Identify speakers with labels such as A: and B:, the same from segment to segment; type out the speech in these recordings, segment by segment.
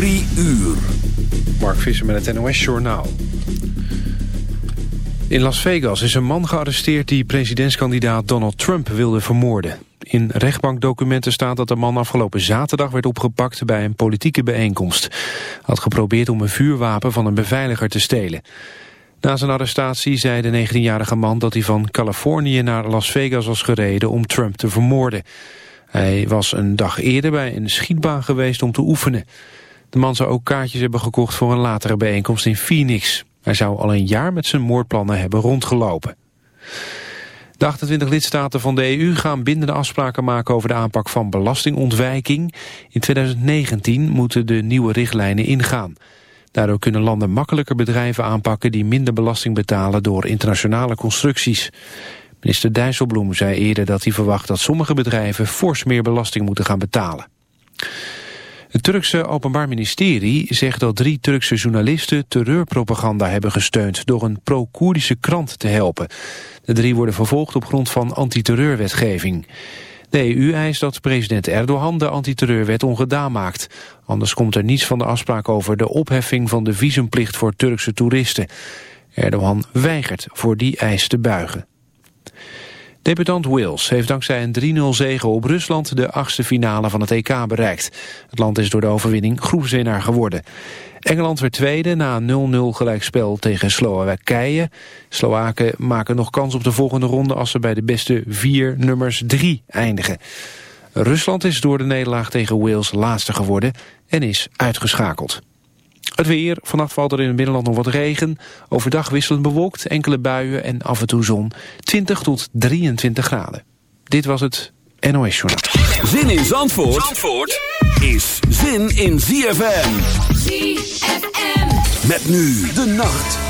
A: Drie uur.
B: Mark Visser met het NOS Journaal. In Las Vegas is een man gearresteerd die presidentskandidaat Donald Trump wilde vermoorden. In rechtbankdocumenten staat dat de man afgelopen zaterdag werd opgepakt bij een politieke bijeenkomst. Had geprobeerd om een vuurwapen van een beveiliger te stelen. Na zijn arrestatie zei de 19-jarige man dat hij van Californië naar Las Vegas was gereden om Trump te vermoorden. Hij was een dag eerder bij een schietbaan geweest om te oefenen. De man zou ook kaartjes hebben gekocht voor een latere bijeenkomst in Phoenix. Hij zou al een jaar met zijn moordplannen hebben rondgelopen. De 28 lidstaten van de EU gaan bindende afspraken maken over de aanpak van belastingontwijking. In 2019 moeten de nieuwe richtlijnen ingaan. Daardoor kunnen landen makkelijker bedrijven aanpakken die minder belasting betalen door internationale constructies. Minister Dijsselbloem zei eerder dat hij verwacht dat sommige bedrijven fors meer belasting moeten gaan betalen. Het Turkse Openbaar Ministerie zegt dat drie Turkse journalisten terreurpropaganda hebben gesteund door een pro-Koerdische krant te helpen. De drie worden vervolgd op grond van antiterreurwetgeving. De EU eist dat president Erdogan de antiterreurwet ongedaan maakt. Anders komt er niets van de afspraak over de opheffing van de visumplicht voor Turkse toeristen. Erdogan weigert voor die eis te buigen. Debutant Wales heeft dankzij een 3-0 zege op Rusland de achtste finale van het EK bereikt. Het land is door de overwinning groepswinnaar geworden. Engeland werd tweede na een 0-0 gelijkspel tegen Slowakije. Slowaken maken nog kans op de volgende ronde als ze bij de beste vier nummers 3 eindigen. Rusland is door de nederlaag tegen Wales laatste geworden en is uitgeschakeld. Het weer. Vannacht valt er in het binnenland nog wat regen. Overdag wisselend bewolkt, enkele buien en af en toe zon. 20 tot 23 graden. Dit was het NOS Journaal.
A: Zin in Zandvoort, Zandvoort is zin in ZFM. ZFM. Met nu de nacht.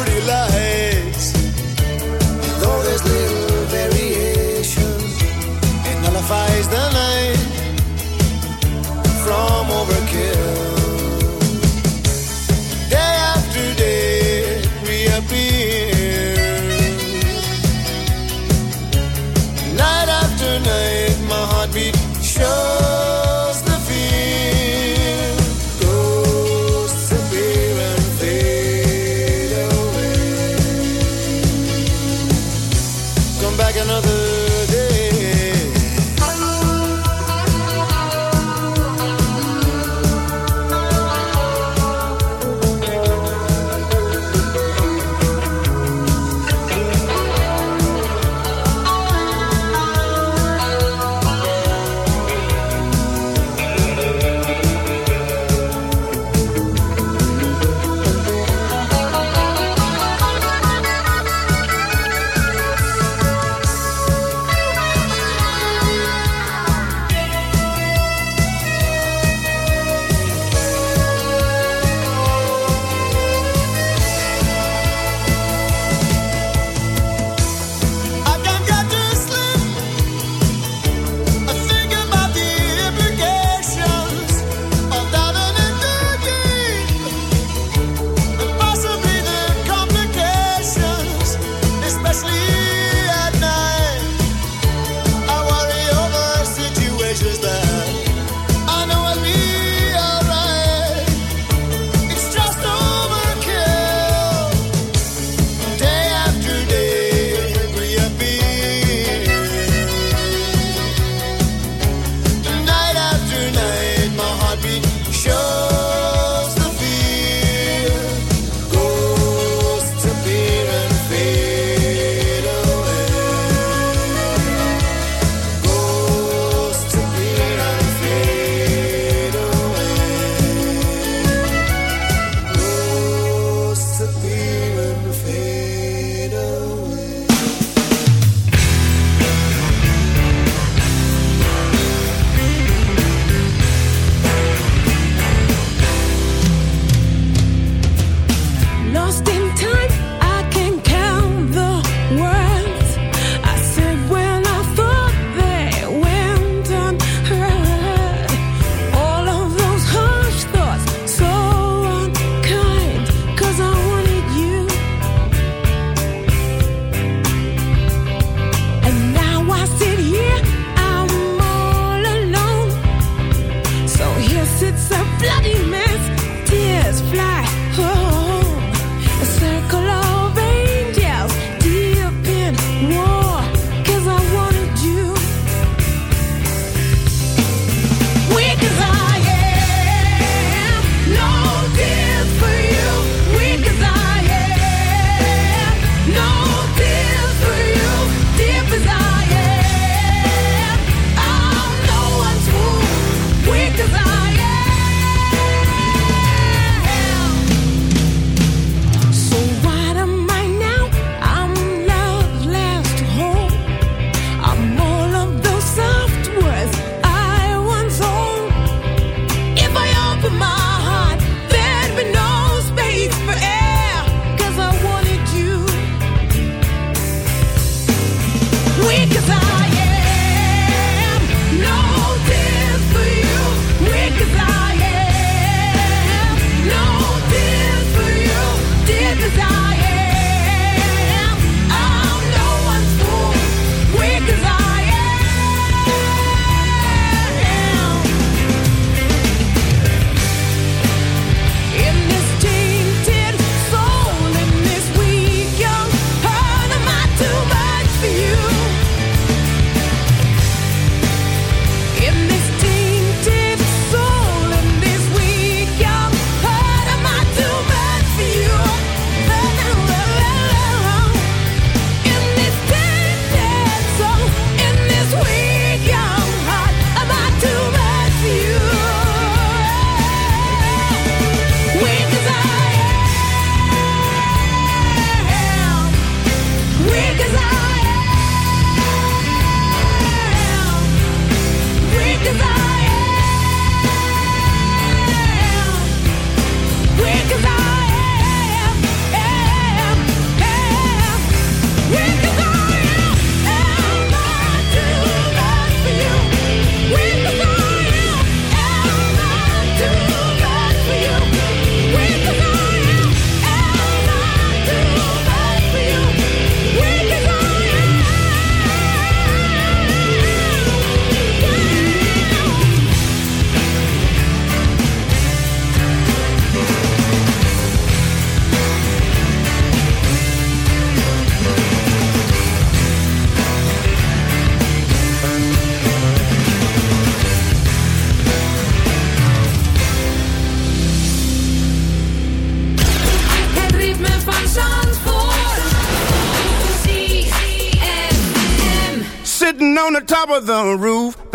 C: Pretty lights.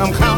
D: I'm counting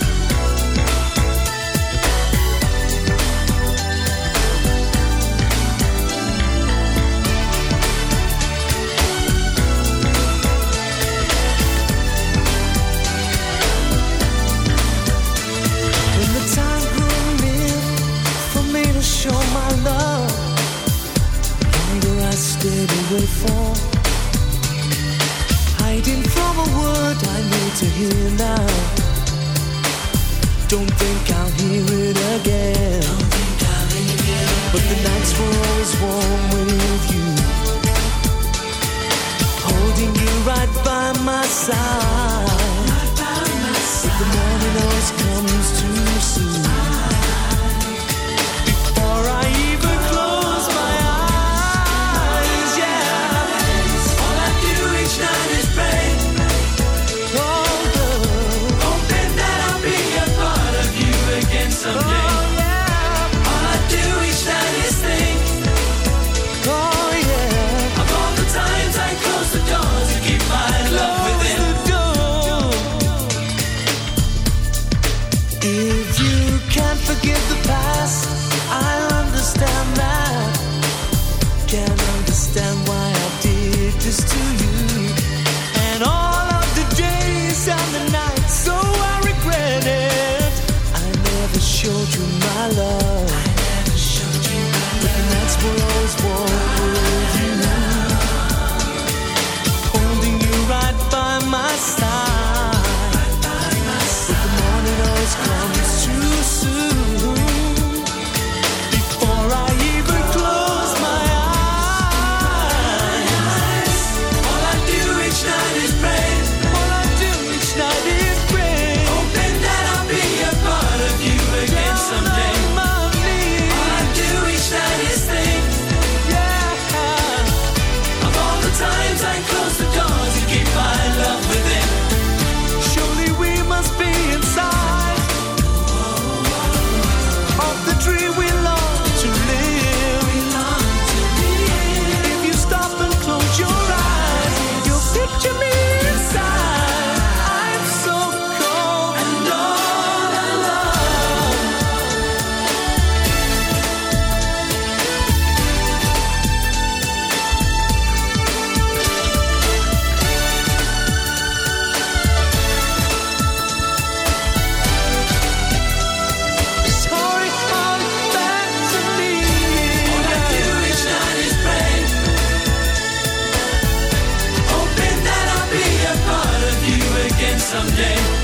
A: someday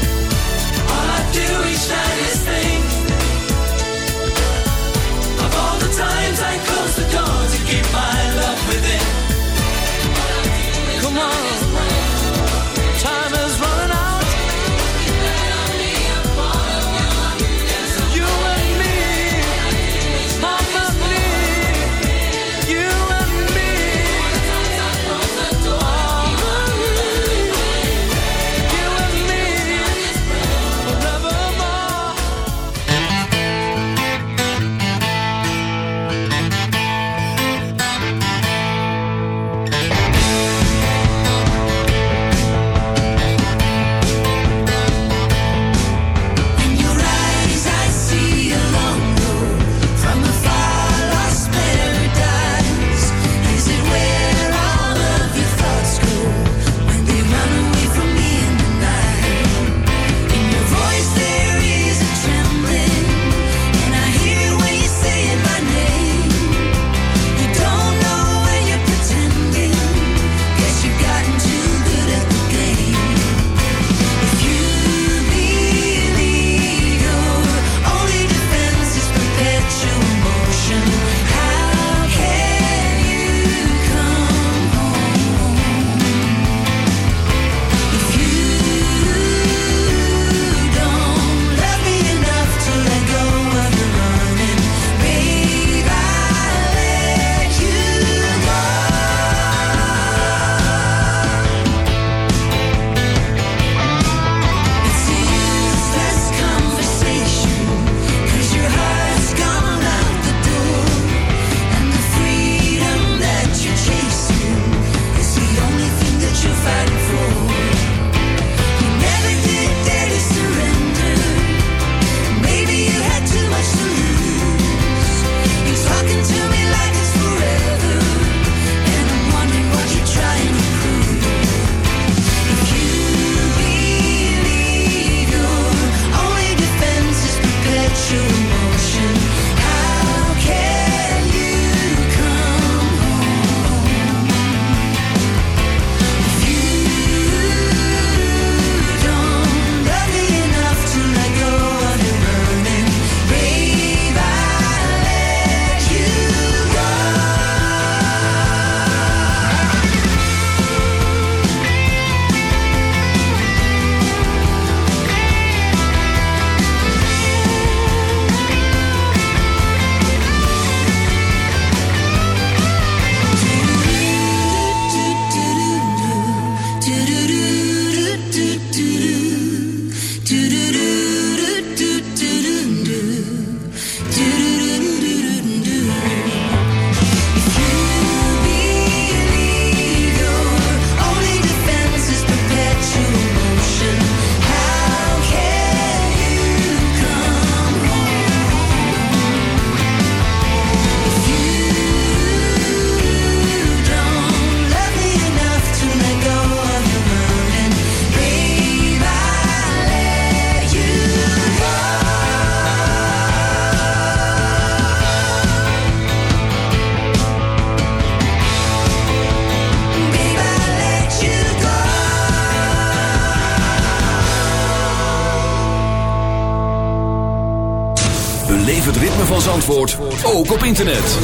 A: van Zandvoort ook op internet.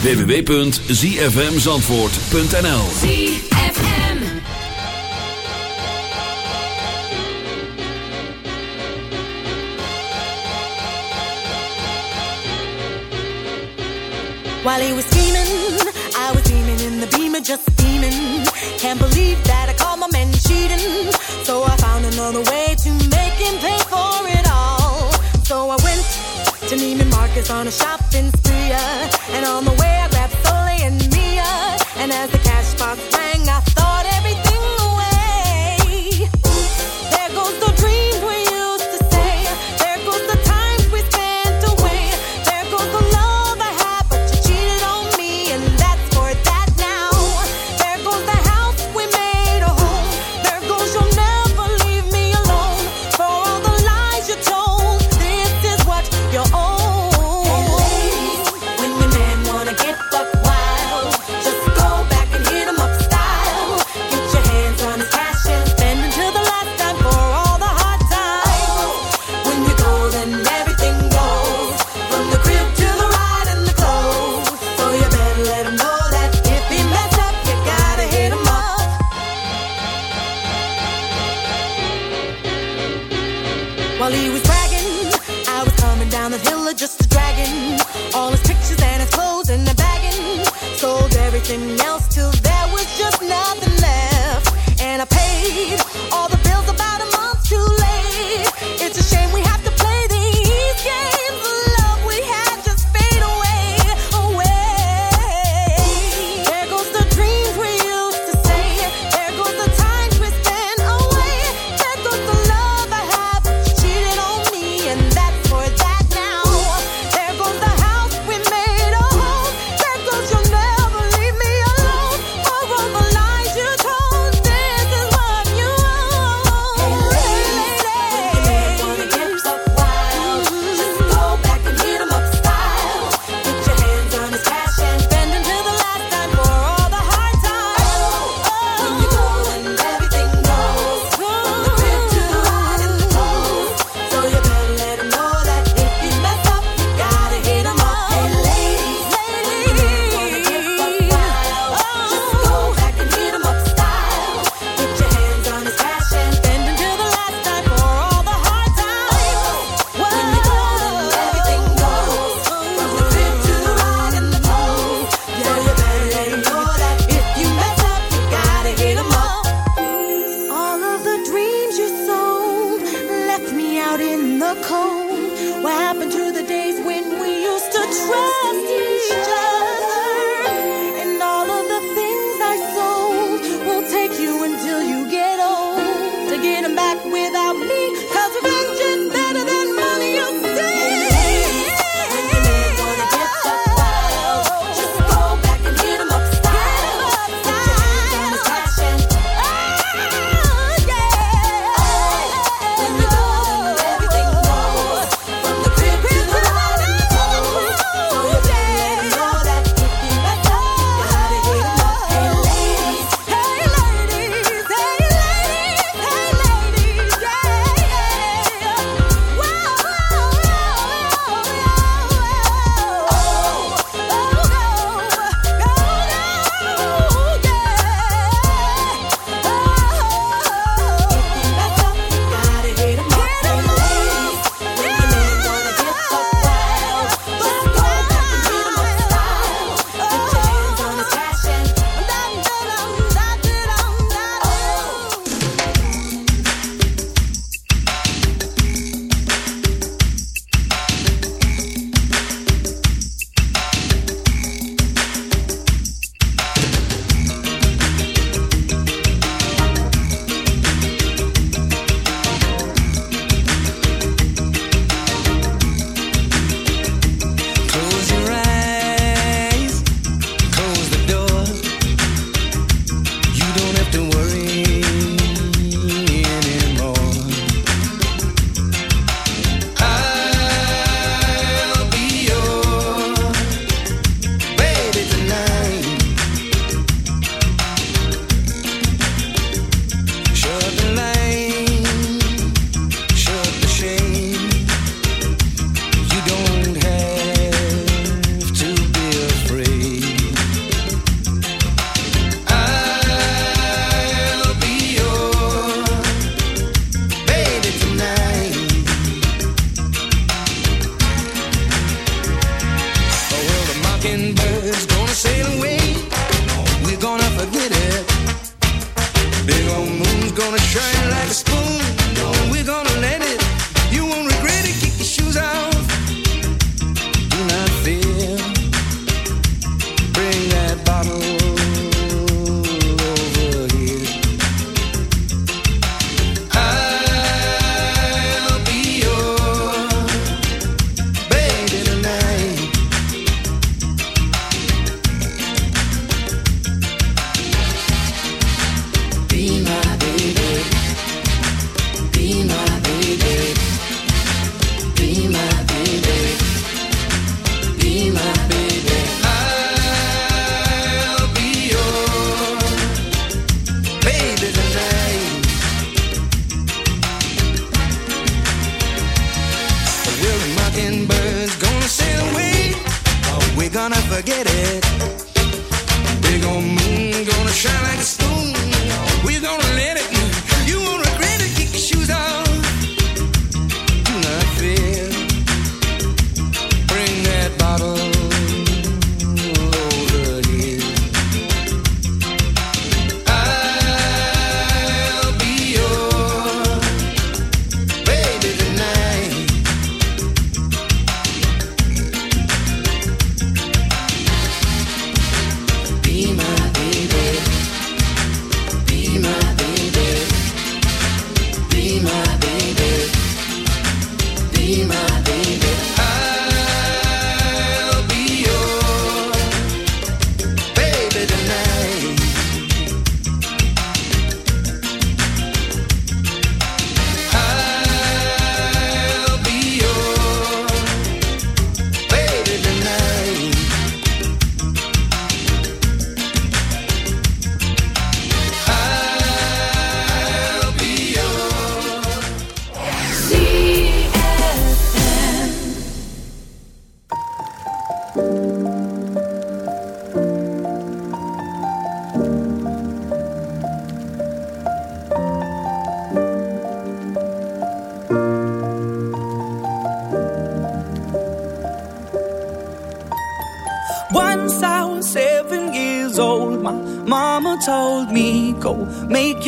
A: www.zfmzandvoort.nl
E: While he was steaming, I was steaming in the beamer, just steaming. Can't believe that I called my man cheating. So I found another way. Janine and Marcus on a shopping spree. Uh, and on the way, I grab Soleil and Mia. And as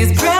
F: this breath.